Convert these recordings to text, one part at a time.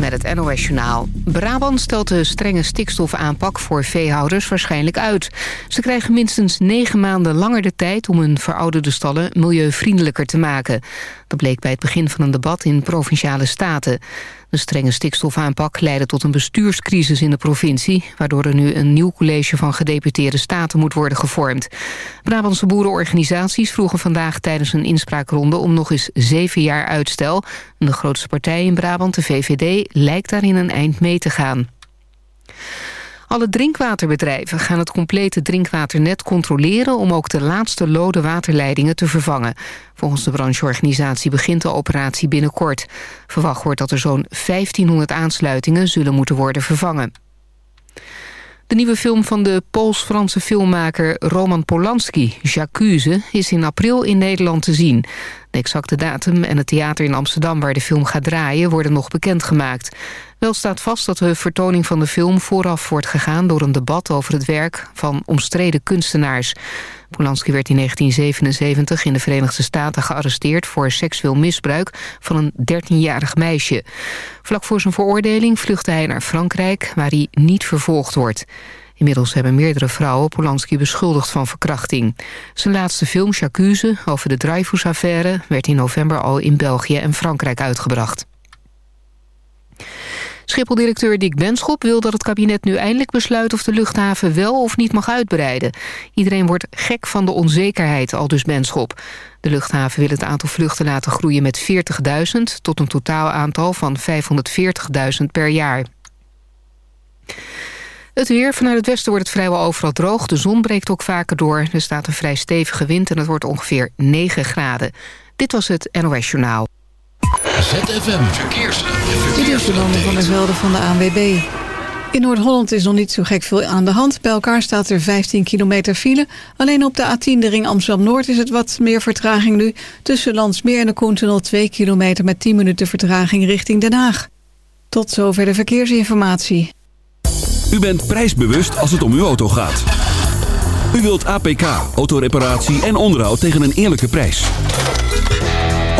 met het NOS-journaal. Brabant stelt de strenge stikstofaanpak voor veehouders waarschijnlijk uit. Ze krijgen minstens negen maanden langer de tijd... om hun verouderde stallen milieuvriendelijker te maken. Dat bleek bij het begin van een debat in Provinciale Staten. De strenge stikstofaanpak leidde tot een bestuurscrisis in de provincie... waardoor er nu een nieuw college van gedeputeerde staten moet worden gevormd. Brabantse boerenorganisaties vroegen vandaag tijdens een inspraakronde... om nog eens zeven jaar uitstel. De grootste partij in Brabant, de VVD, lijkt daarin een eind mee te gaan. Alle drinkwaterbedrijven gaan het complete drinkwaternet controleren... om ook de laatste lode waterleidingen te vervangen. Volgens de brancheorganisatie begint de operatie binnenkort. Verwacht wordt dat er zo'n 1500 aansluitingen zullen moeten worden vervangen. De nieuwe film van de Pools-Franse filmmaker Roman Polanski, J'accuse, is in april in Nederland te zien. De exacte datum en het theater in Amsterdam waar de film gaat draaien worden nog bekendgemaakt. Wel staat vast dat de vertoning van de film vooraf wordt gegaan door een debat over het werk van omstreden kunstenaars. Polanski werd in 1977 in de Verenigde Staten gearresteerd voor seksueel misbruik van een 13-jarig meisje. Vlak voor zijn veroordeling vluchtte hij naar Frankrijk waar hij niet vervolgd wordt. Inmiddels hebben meerdere vrouwen Polanski beschuldigd van verkrachting. Zijn laatste film, J'accuse, over de Dreyfus-affaire... werd in november al in België en Frankrijk uitgebracht. Schipholdirecteur Dick Benschop wil dat het kabinet nu eindelijk besluit... of de luchthaven wel of niet mag uitbreiden. Iedereen wordt gek van de onzekerheid, al dus Benschop. De luchthaven wil het aantal vluchten laten groeien met 40.000... tot een totaal aantal van 540.000 per jaar. Het weer. Vanuit het westen wordt het vrijwel overal droog. De zon breekt ook vaker door. Er staat een vrij stevige wind en het wordt ongeveer 9 graden. Dit was het NOS Journaal. ZFM Verkeers. Dit is de landen van de velden van de ANWB. In Noord-Holland is nog niet zo gek veel aan de hand. Bij elkaar staat er 15 kilometer file. Alleen op de A10, de ring Amsterdam-Noord, is het wat meer vertraging nu. Tussen Landsmeer en de Koentunnel 2 kilometer met 10 minuten vertraging richting Den Haag. Tot zover de verkeersinformatie. U bent prijsbewust als het om uw auto gaat. U wilt APK, autoreparatie en onderhoud tegen een eerlijke prijs.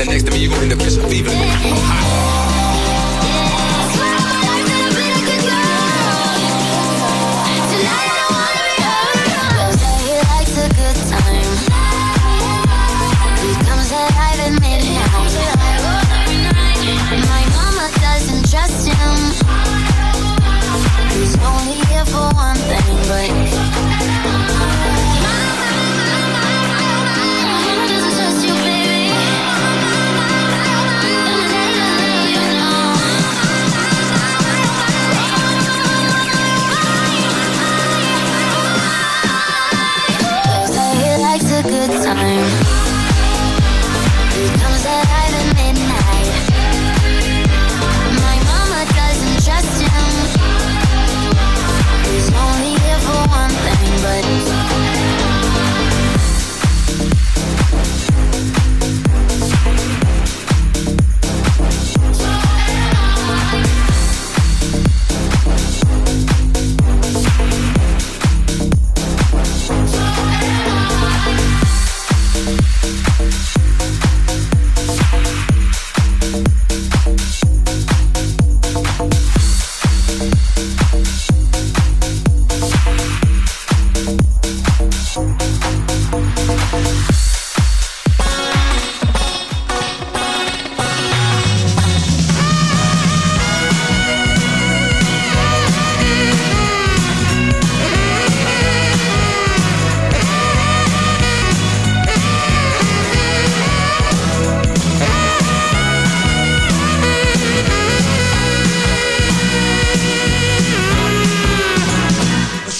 And next to me, you gon' end up catching fever. I'm hot.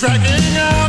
tracking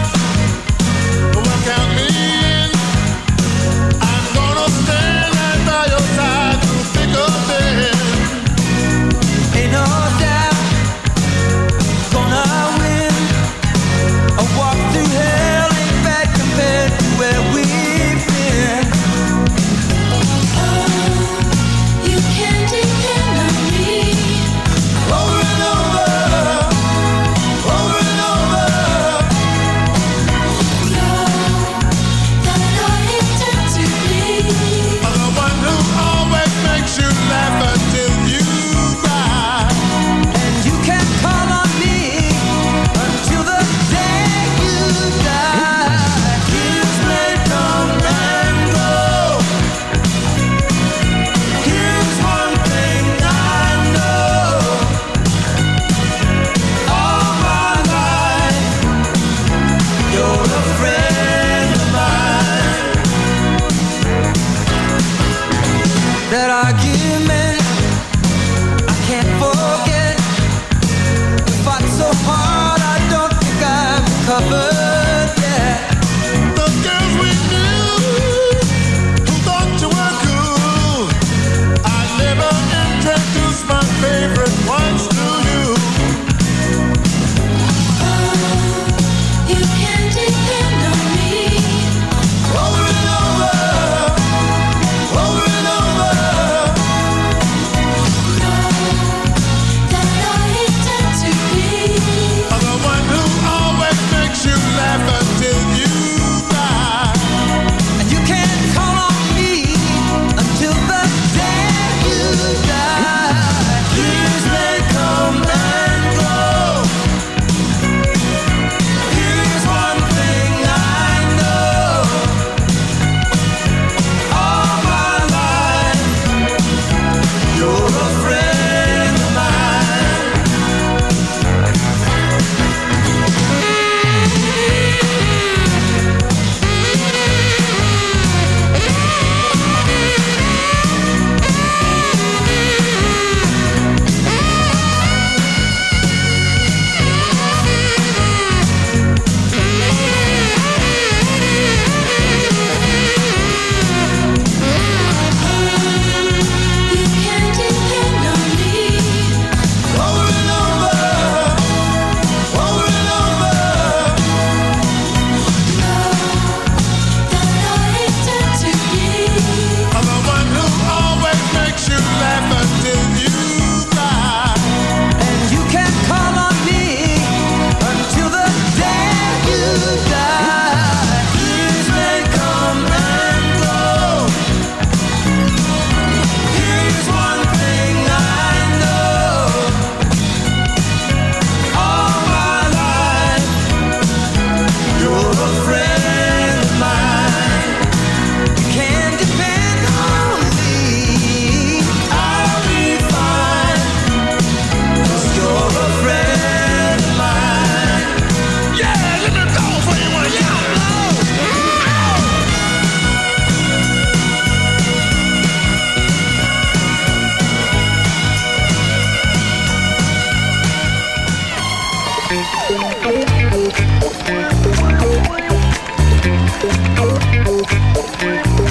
Thank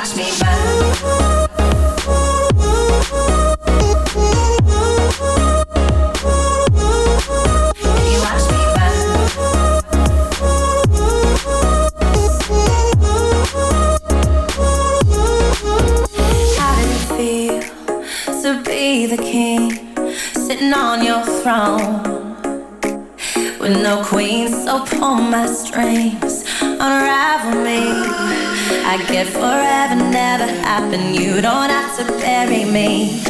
knocks me back. the king sitting on your throne? With no queen so pull my strings unravel me. I get me.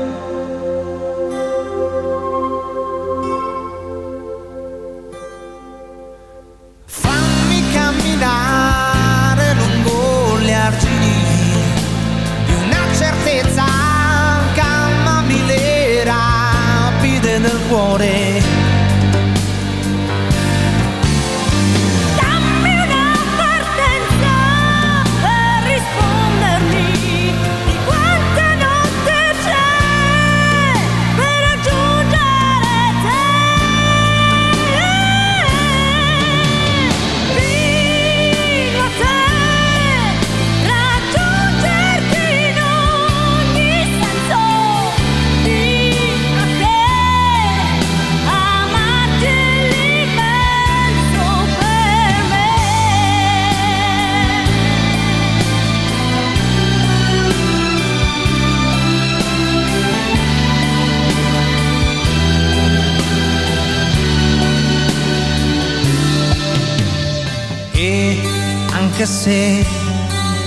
anche se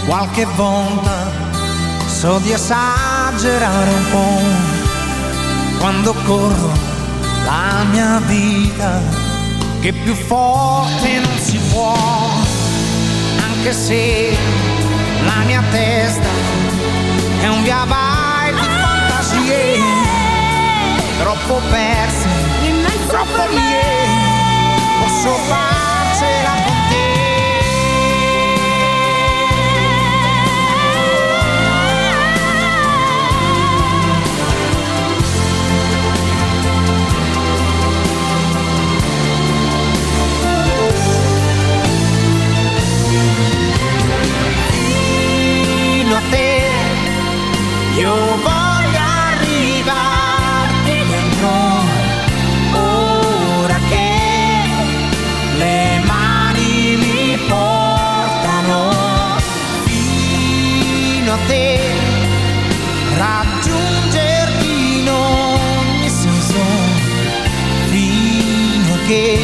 qualche volta so di esagerare un po' quando corro la mia vita che più forte non si può. Anche se la mia testa è un via vai di ah, fantasie. Troppo perse troppo mie posso fare que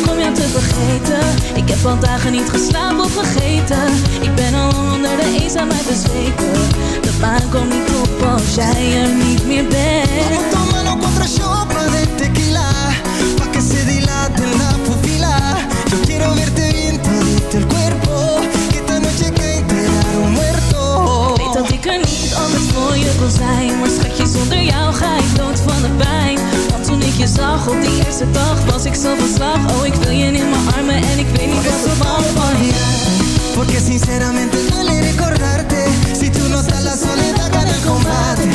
te vergeten. Ik heb al dagen niet geslapen of vergeten. Ik ben al onder de eenzaamheid bezweken. De maan komt niet op als jij er niet meer bent. Vamos tomando shots más de tequila? Pa' que se dilate la pupila Yo quiero verte bien todito el cuerpo. Que esta noche que enterar un muerto. Weet dat ik er niet anders voor je kon zijn. Maar schatje, zonder jou ga ik dood van de pijn je zag. Op die eerste dag Was ik zo van slag. Oh, ik wil je in mijn armen En ik weet niet wat er van van je. Porque sinceramente duele recordarte. Si tú no estás la soledad gana el combate.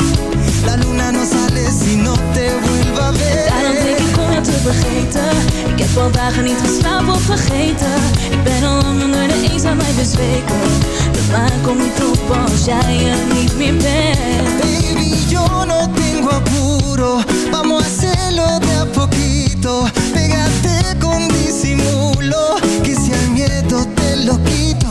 La luna no sale si no te vuelva a Daarom denk ver ik om jou te vergeten. Ik heb al dagen niet geslapen of vergeten. Ik ben al lang onder de eenzaamheid bezweken. De maan komt niet op als jij er niet meer bent. Baby, yo no tengo apuro Vamos a hacerlo de a poquito. Pégate con disimulo Que si al miedo te lo quito.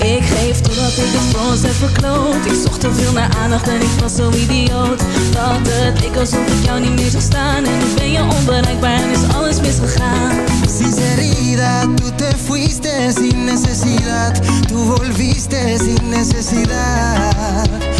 Ik geef totdat ik het voor ons heb verkloot. Ik zocht te veel naar aandacht en ik was zo idioot. Dat het ik alsof ik jou niet meer zag staan. En nu ben je onbereikbaar en is alles misgegaan. Sinceridad, tú te fuiste sin necesidad. Tú volviste sin necesidad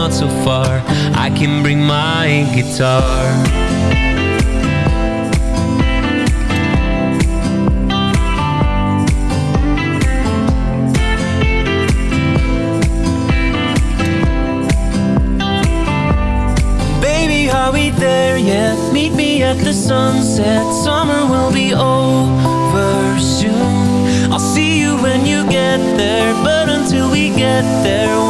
not so far. I can bring my guitar. Baby, are we there yet? Meet me at the sunset. Summer will be over soon. I'll see you when you get there But until we get there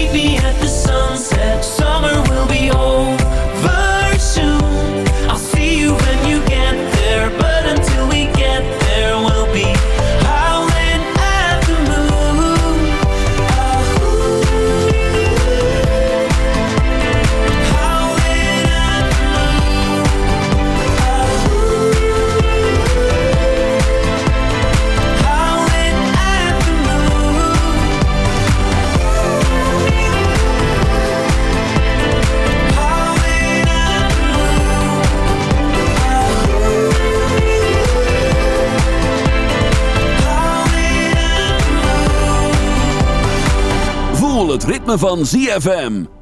ritme van ZFM.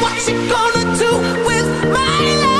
What you gonna do with my life?